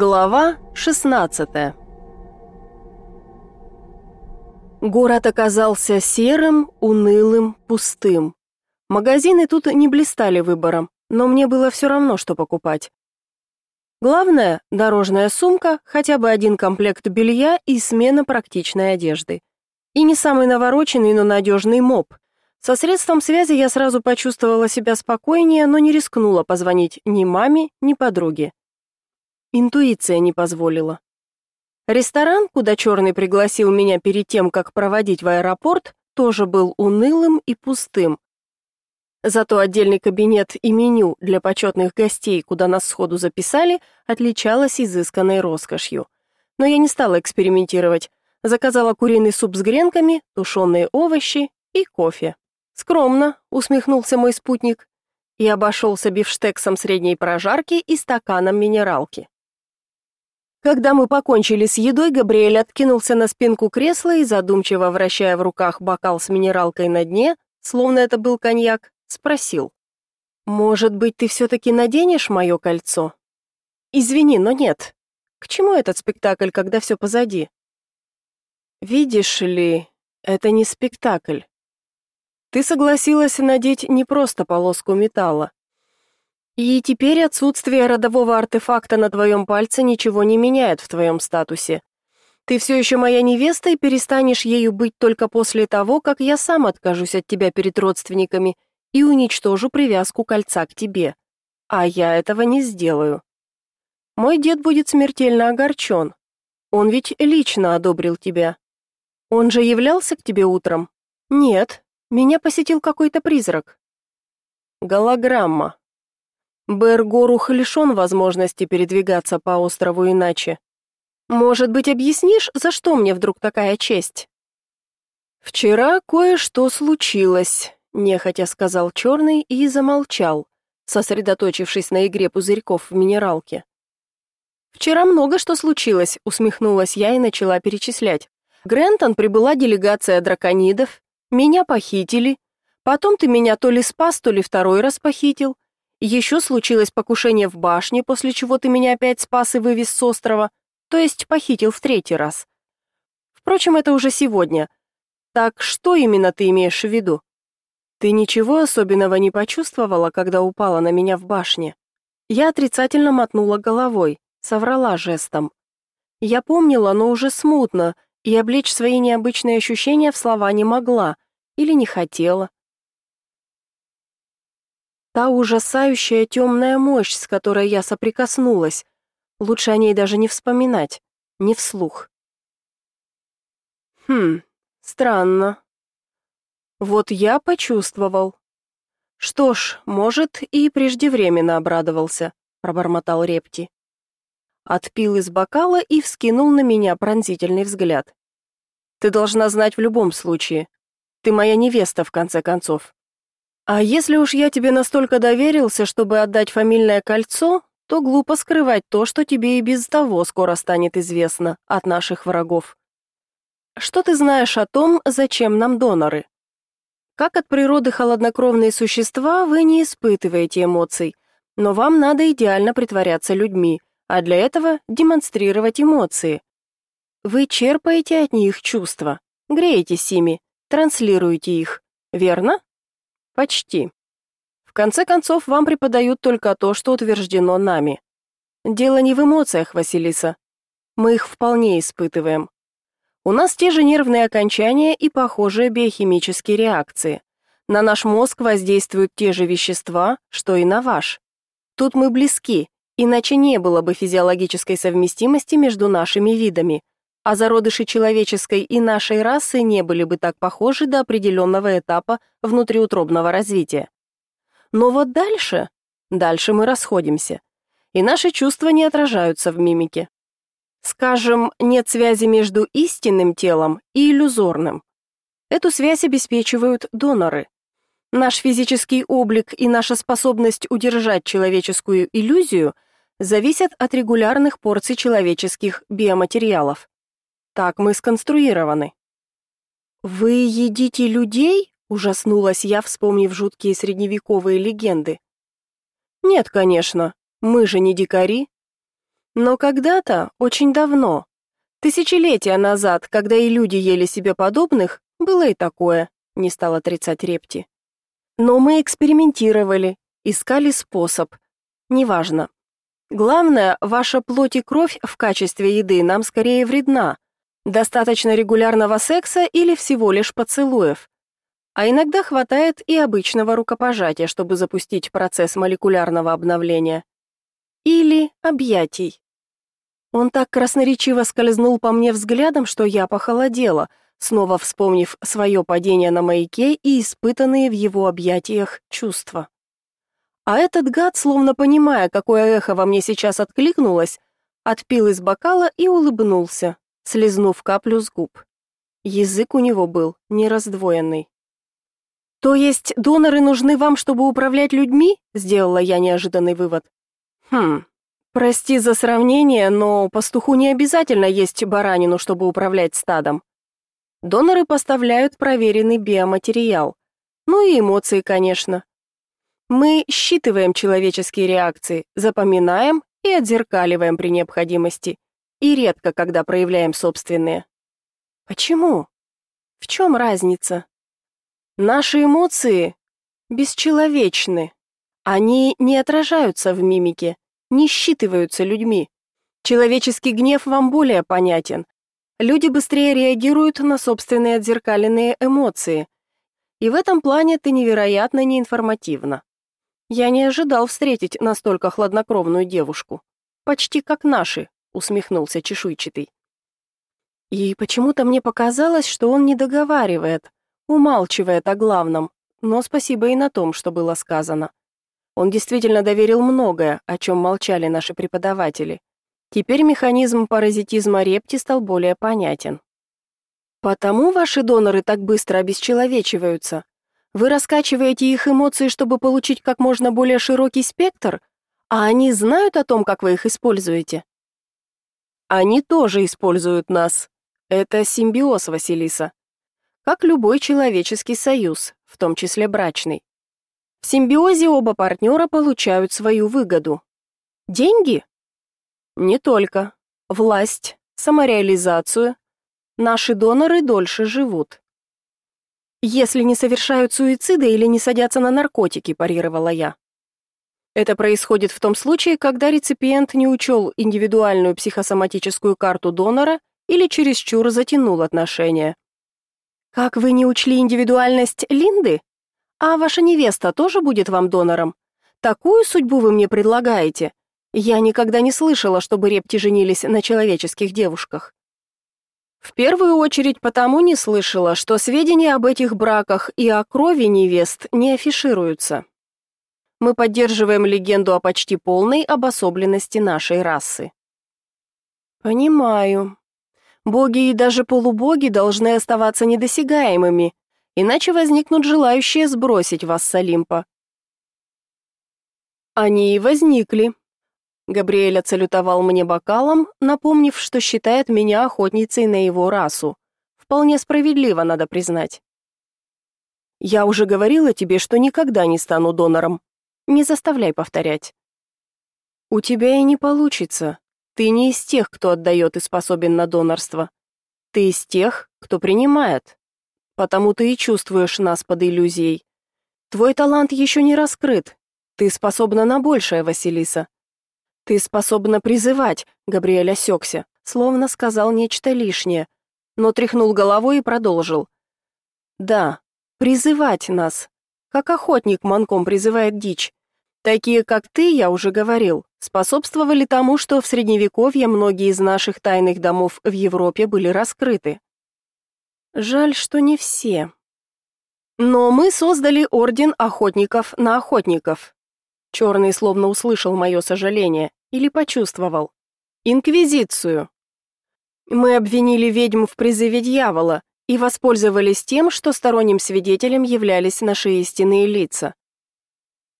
Глава 16 Город оказался серым, унылым, пустым. Магазины тут не блистали выбором, но мне было все равно, что покупать. Главное – дорожная сумка, хотя бы один комплект белья и смена практичной одежды. И не самый навороченный, но надежный моб. Со средством связи я сразу почувствовала себя спокойнее, но не рискнула позвонить ни маме, ни подруге. Интуиция не позволила. Ресторан, куда Черный пригласил меня перед тем, как проводить в аэропорт, тоже был унылым и пустым. Зато отдельный кабинет и меню для почетных гостей, куда нас сходу записали, отличалось изысканной роскошью. Но я не стала экспериментировать. Заказала куриный суп с гренками, тушеные овощи и кофе. «Скромно», — усмехнулся мой спутник, и обошелся бифштексом средней прожарки и стаканом минералки. Когда мы покончили с едой, Габриэль откинулся на спинку кресла и, задумчиво вращая в руках бокал с минералкой на дне, словно это был коньяк, спросил. «Может быть, ты все-таки наденешь мое кольцо?» «Извини, но нет. К чему этот спектакль, когда все позади?» «Видишь ли, это не спектакль. Ты согласилась надеть не просто полоску металла, и теперь отсутствие родового артефакта на твоем пальце ничего не меняет в твоем статусе. Ты все еще моя невеста и перестанешь ею быть только после того, как я сам откажусь от тебя перед родственниками и уничтожу привязку кольца к тебе. А я этого не сделаю. Мой дед будет смертельно огорчен. Он ведь лично одобрил тебя. Он же являлся к тебе утром? Нет, меня посетил какой-то призрак. Голограмма, Бергору лишен возможности передвигаться по острову иначе. Может быть, объяснишь, за что мне вдруг такая честь? Вчера кое-что случилось, нехотя сказал черный и замолчал, сосредоточившись на игре пузырьков в минералке. Вчера много что случилось, усмехнулась я и начала перечислять. Грентон прибыла делегация драконидов, меня похитили, потом ты меня то ли спас, то ли второй раз похитил. Еще случилось покушение в башне, после чего ты меня опять спас и вывез с острова, то есть похитил в третий раз. Впрочем, это уже сегодня. Так что именно ты имеешь в виду? Ты ничего особенного не почувствовала, когда упала на меня в башне? Я отрицательно мотнула головой, соврала жестом. Я помнила, но уже смутно, и облечь свои необычные ощущения в слова не могла или не хотела та ужасающая темная мощь, с которой я соприкоснулась. Лучше о ней даже не вспоминать, не вслух. Хм, странно. Вот я почувствовал. Что ж, может, и преждевременно обрадовался, пробормотал Репти. Отпил из бокала и вскинул на меня пронзительный взгляд. Ты должна знать в любом случае. Ты моя невеста, в конце концов. А если уж я тебе настолько доверился, чтобы отдать фамильное кольцо, то глупо скрывать то, что тебе и без того скоро станет известно от наших врагов. Что ты знаешь о том, зачем нам доноры? Как от природы холоднокровные существа, вы не испытываете эмоций, но вам надо идеально притворяться людьми, а для этого демонстрировать эмоции. Вы черпаете от них чувства, греетесь ими, транслируете их, верно? Почти. В конце концов, вам преподают только то, что утверждено нами. Дело не в эмоциях, Василиса. Мы их вполне испытываем. У нас те же нервные окончания и похожие биохимические реакции. На наш мозг воздействуют те же вещества, что и на ваш. Тут мы близки, иначе не было бы физиологической совместимости между нашими видами – а зародыши человеческой и нашей расы не были бы так похожи до определенного этапа внутриутробного развития. Но вот дальше, дальше мы расходимся, и наши чувства не отражаются в мимике. Скажем, нет связи между истинным телом и иллюзорным. Эту связь обеспечивают доноры. Наш физический облик и наша способность удержать человеческую иллюзию зависят от регулярных порций человеческих биоматериалов. Так мы сконструированы». «Вы едите людей?» — ужаснулась я, вспомнив жуткие средневековые легенды. «Нет, конечно, мы же не дикари. Но когда-то, очень давно, тысячелетия назад, когда и люди ели себе подобных, было и такое», — не стал отрицать Репти. «Но мы экспериментировали, искали способ. Неважно. Главное, ваша плоть и кровь в качестве еды нам скорее вредна, Достаточно регулярного секса или всего лишь поцелуев. А иногда хватает и обычного рукопожатия, чтобы запустить процесс молекулярного обновления. Или объятий. Он так красноречиво скользнул по мне взглядом, что я похолодела, снова вспомнив свое падение на маяке и испытанные в его объятиях чувства. А этот гад, словно понимая, какое эхо во мне сейчас откликнулось, отпил из бокала и улыбнулся, слезнув каплю с губ. Язык у него был не раздвоенный. «То есть доноры нужны вам, чтобы управлять людьми?» — сделала я неожиданный вывод. «Хм, прости за сравнение, но пастуху не обязательно есть баранину, чтобы управлять стадом. Доноры поставляют проверенный биоматериал. Ну и эмоции, конечно. Мы считываем человеческие реакции, запоминаем и отзеркаливаем при необходимости и редко, когда проявляем собственные. Почему? В чем разница? Наши эмоции бесчеловечны. Они не отражаются в мимике, не считываются людьми. Человеческий гнев вам более понятен. Люди быстрее реагируют на собственные отзеркаленные эмоции. И в этом плане ты невероятно неинформативна. Я не ожидал встретить настолько хладнокровную девушку. Почти как наши, усмехнулся чешуйчатый. И почему-то мне показалось, что он не договаривает, умалчивает о главном, но спасибо и на том, что было сказано. Он действительно доверил многое, о чем молчали наши преподаватели. Теперь механизм паразитизма репти стал более понятен. Потому ваши доноры так быстро обесчеловечиваются. Вы раскачиваете их эмоции, чтобы получить как можно более широкий спектр, а они знают о том, как вы их используете. Они тоже используют нас. Это симбиоз, Василиса. Как любой человеческий союз, в том числе брачный. В симбиозе оба партнера получают свою выгоду. Деньги? Не только. Власть, самореализацию. Наши доноры дольше живут. «Если не совершают суицида или не садятся на наркотики», – парировала я. Это происходит в том случае, когда реципиент не учел индивидуальную психосоматическую карту донора или чересчур затянул отношения. Как вы не учли индивидуальность Линды? А ваша невеста тоже будет вам донором? Такую судьбу вы мне предлагаете? Я никогда не слышала, чтобы репти женились на человеческих девушках. В первую очередь потому не слышала, что сведения об этих браках и о крови невест не афишируются мы поддерживаем легенду о почти полной обособленности нашей расы. Понимаю. Боги и даже полубоги должны оставаться недосягаемыми, иначе возникнут желающие сбросить вас с Олимпа. Они и возникли. Габриэль оцалютовал мне бокалом, напомнив, что считает меня охотницей на его расу. Вполне справедливо, надо признать. Я уже говорила тебе, что никогда не стану донором, не заставляй повторять. У тебя и не получится. Ты не из тех, кто отдает и способен на донорство. Ты из тех, кто принимает. Потому ты и чувствуешь нас под иллюзией. Твой талант еще не раскрыт. Ты способна на большее, Василиса. Ты способна призывать, Габриэль осекся, словно сказал нечто лишнее, но тряхнул головой и продолжил. Да, призывать нас, как охотник манком призывает дичь. Такие, как ты, я уже говорил, способствовали тому, что в Средневековье многие из наших тайных домов в Европе были раскрыты. Жаль, что не все. Но мы создали Орден Охотников на Охотников. Черный словно услышал мое сожаление или почувствовал. Инквизицию. Мы обвинили ведьм в призыве дьявола и воспользовались тем, что сторонним свидетелем являлись наши истинные лица.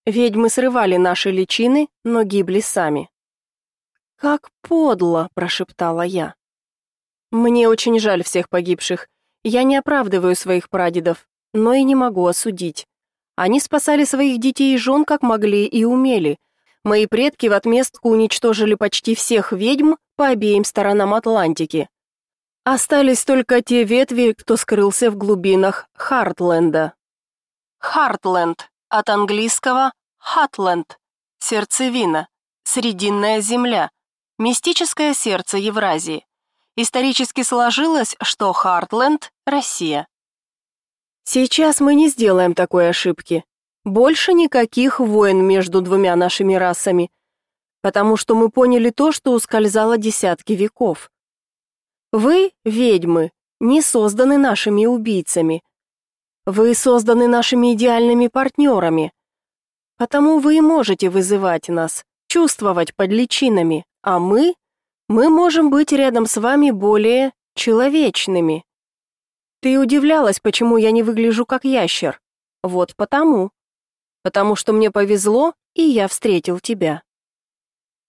Ведьмы срывали наши личины, но гибли сами. «Как подло!» – прошептала я. «Мне очень жаль всех погибших. Я не оправдываю своих прадедов, но и не могу осудить. Они спасали своих детей и жен, как могли и умели. Мои предки в отместку уничтожили почти всех ведьм по обеим сторонам Атлантики. Остались только те ветви, кто скрылся в глубинах Хартленда». Хартленд от английского «Хатланд» — сердцевина, срединная земля, мистическое сердце Евразии. Исторически сложилось, что Хартленд – Россия. Сейчас мы не сделаем такой ошибки. Больше никаких войн между двумя нашими расами, потому что мы поняли то, что ускользало десятки веков. Вы, ведьмы, не созданы нашими убийцами – вы созданы нашими идеальными партнерами. Потому вы и можете вызывать нас, чувствовать под личинами, а мы, мы можем быть рядом с вами более человечными. Ты удивлялась, почему я не выгляжу как ящер. Вот потому. Потому что мне повезло, и я встретил тебя.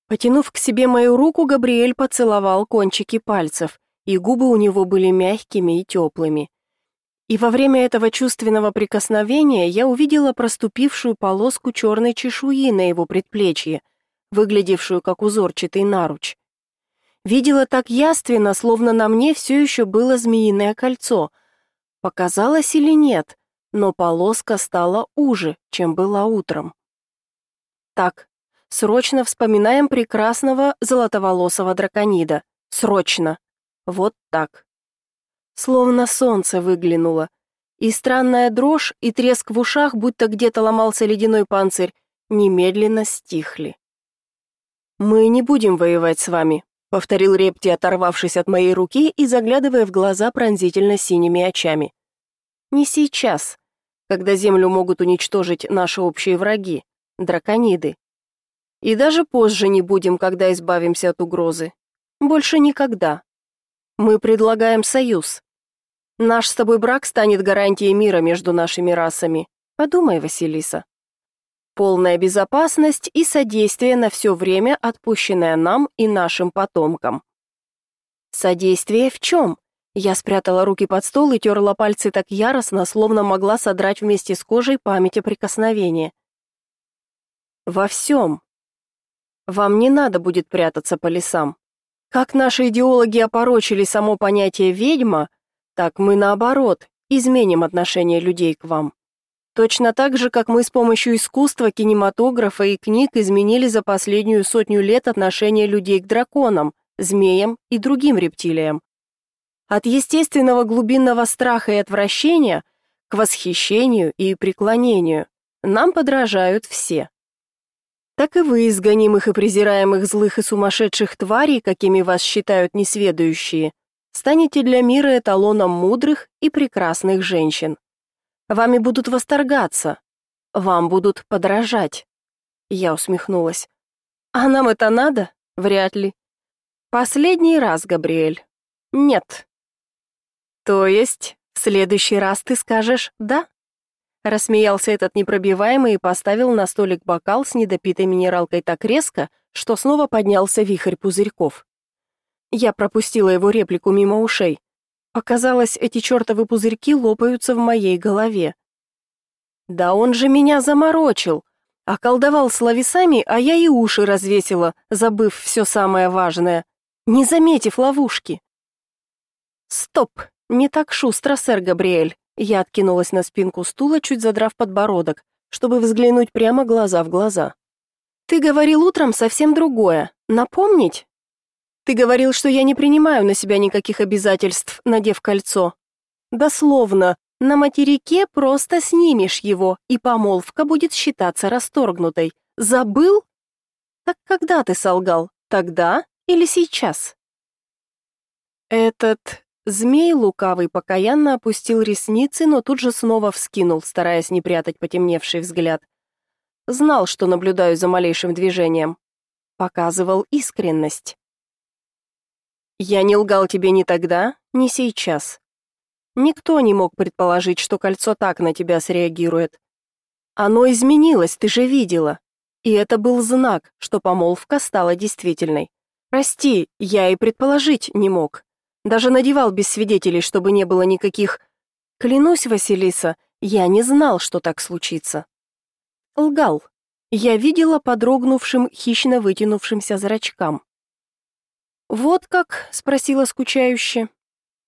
Потянув к себе мою руку, Габриэль поцеловал кончики пальцев, и губы у него были мягкими и теплыми. И во время этого чувственного прикосновения я увидела проступившую полоску черной чешуи на его предплечье, выглядевшую как узорчатый наруч. Видела так яственно, словно на мне все еще было змеиное кольцо. Показалось или нет, но полоска стала уже, чем была утром. Так, срочно вспоминаем прекрасного золотоволосого драконида. Срочно. Вот так словно солнце выглянуло. И странная дрожь и треск в ушах, будто где-то ломался ледяной панцирь, немедленно стихли. «Мы не будем воевать с вами», — повторил Репти, оторвавшись от моей руки и заглядывая в глаза пронзительно синими очами. «Не сейчас, когда землю могут уничтожить наши общие враги, дракониды. И даже позже не будем, когда избавимся от угрозы. Больше никогда. Мы предлагаем союз, Наш с тобой брак станет гарантией мира между нашими расами. Подумай, Василиса. Полная безопасность и содействие на все время, отпущенное нам и нашим потомкам. Содействие в чем? Я спрятала руки под стол и терла пальцы так яростно, словно могла содрать вместе с кожей память о прикосновении. Во всем. Вам не надо будет прятаться по лесам. Как наши идеологи опорочили само понятие «ведьма», так мы наоборот, изменим отношение людей к вам. Точно так же, как мы с помощью искусства, кинематографа и книг изменили за последнюю сотню лет отношение людей к драконам, змеям и другим рептилиям. От естественного глубинного страха и отвращения к восхищению и преклонению нам подражают все. Так и вы из гонимых и презираемых злых и сумасшедших тварей, какими вас считают несведущие, станете для мира эталоном мудрых и прекрасных женщин. Вами будут восторгаться, вам будут подражать. Я усмехнулась. А нам это надо? Вряд ли. Последний раз, Габриэль. Нет. То есть, в следующий раз ты скажешь «да»? Рассмеялся этот непробиваемый и поставил на столик бокал с недопитой минералкой так резко, что снова поднялся вихрь пузырьков. Я пропустила его реплику мимо ушей. Показалось, эти чертовы пузырьки лопаются в моей голове. Да он же меня заморочил. Околдовал словесами, а я и уши развесила, забыв все самое важное, не заметив ловушки. Стоп, не так шустро, сэр Габриэль. Я откинулась на спинку стула, чуть задрав подбородок, чтобы взглянуть прямо глаза в глаза. Ты говорил утром совсем другое. Напомнить? Ты говорил, что я не принимаю на себя никаких обязательств, надев кольцо. Дословно, на материке просто снимешь его, и помолвка будет считаться расторгнутой. Забыл? Так когда ты солгал? Тогда или сейчас? Этот змей лукавый покаянно опустил ресницы, но тут же снова вскинул, стараясь не прятать потемневший взгляд. Знал, что наблюдаю за малейшим движением. Показывал искренность. Я не лгал тебе ни тогда, ни сейчас. Никто не мог предположить, что кольцо так на тебя среагирует. Оно изменилось, ты же видела. И это был знак, что помолвка стала действительной. Прости, я и предположить не мог. Даже надевал без свидетелей, чтобы не было никаких... Клянусь, Василиса, я не знал, что так случится. Лгал. Я видела подрогнувшим, хищно вытянувшимся зрачкам. «Вот как?» — спросила скучающе.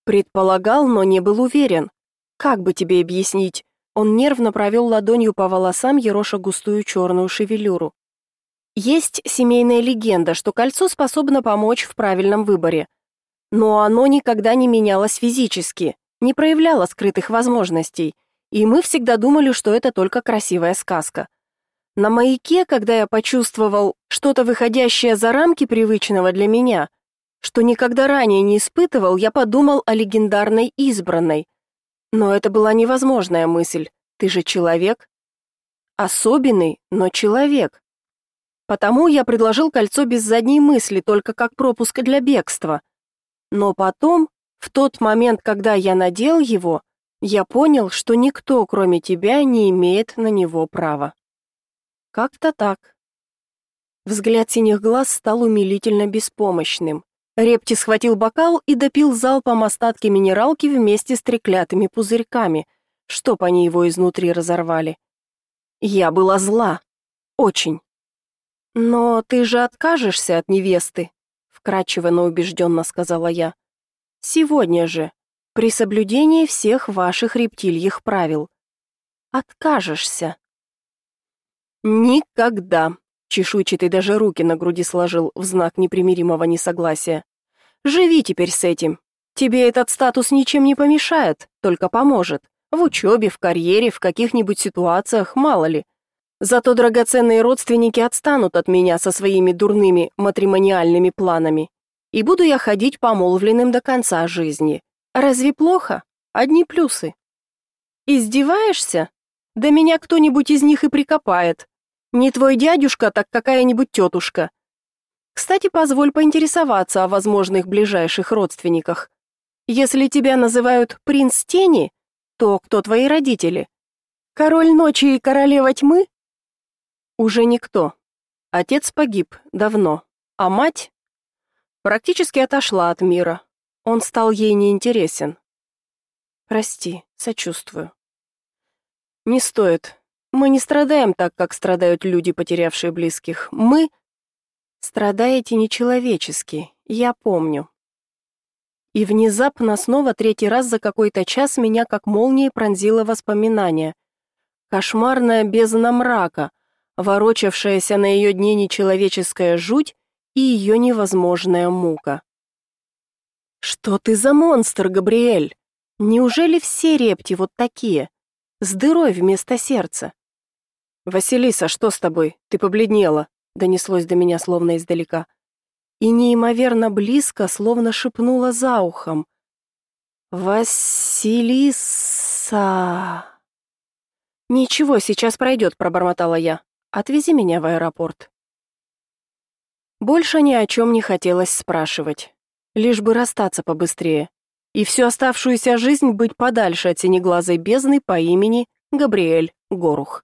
Предполагал, но не был уверен. «Как бы тебе объяснить?» Он нервно провел ладонью по волосам, ероша густую черную шевелюру. Есть семейная легенда, что кольцо способно помочь в правильном выборе. Но оно никогда не менялось физически, не проявляло скрытых возможностей, и мы всегда думали, что это только красивая сказка. На маяке, когда я почувствовал что-то выходящее за рамки привычного для меня, что никогда ранее не испытывал, я подумал о легендарной избранной. Но это была невозможная мысль. Ты же человек. Особенный, но человек. Потому я предложил кольцо без задней мысли, только как пропуск для бегства. Но потом, в тот момент, когда я надел его, я понял, что никто, кроме тебя, не имеет на него права. Как-то так. Взгляд синих глаз стал умилительно беспомощным. Репти схватил бокал и допил залпом остатки минералки вместе с треклятыми пузырьками, чтоб они его изнутри разорвали. «Я была зла. Очень. Но ты же откажешься от невесты», — вкратчиво, но убежденно сказала я. «Сегодня же, при соблюдении всех ваших рептильих правил. Откажешься». «Никогда», чешуйчатый даже руки на груди сложил в знак непримиримого несогласия. «Живи теперь с этим. Тебе этот статус ничем не помешает, только поможет. В учебе, в карьере, в каких-нибудь ситуациях, мало ли. Зато драгоценные родственники отстанут от меня со своими дурными матримониальными планами. И буду я ходить помолвленным до конца жизни. Разве плохо? Одни плюсы». «Издеваешься? Да меня кто-нибудь из них и прикопает», не твой дядюшка, так какая-нибудь тетушка. Кстати, позволь поинтересоваться о возможных ближайших родственниках. Если тебя называют принц тени, то кто твои родители? Король ночи и королева тьмы? Уже никто. Отец погиб давно, а мать практически отошла от мира. Он стал ей неинтересен. Прости, сочувствую. Не стоит. Мы не страдаем так, как страдают люди, потерявшие близких. Мы... Страдаете нечеловечески, я помню. И внезапно снова третий раз за какой-то час меня как молнией пронзило воспоминание. Кошмарная бездна мрака, ворочавшаяся на ее дне нечеловеческая жуть и ее невозможная мука. «Что ты за монстр, Габриэль? Неужели все репти вот такие?» с дырой вместо сердца. «Василиса, что с тобой? Ты побледнела!» — донеслось до меня словно издалека. И неимоверно близко, словно шепнула за ухом. «Василиса!» «Ничего, сейчас пройдет», — пробормотала я. «Отвези меня в аэропорт». Больше ни о чем не хотелось спрашивать. Лишь бы расстаться побыстрее. И всю оставшуюся жизнь быть подальше от синеглазой бездны по имени Габриэль Горух.